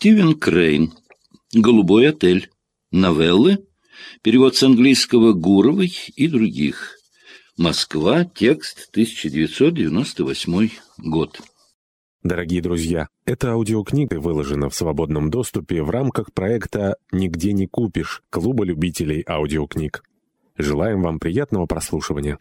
Стивен Крейн. «Голубой отель». Новеллы. Перевод с английского Гуровой и других. Москва. Текст 1998 год. Дорогие друзья, эта аудиокнига выложена в свободном доступе в рамках проекта «Нигде не купишь» Клуба любителей аудиокниг. Желаем вам приятного прослушивания.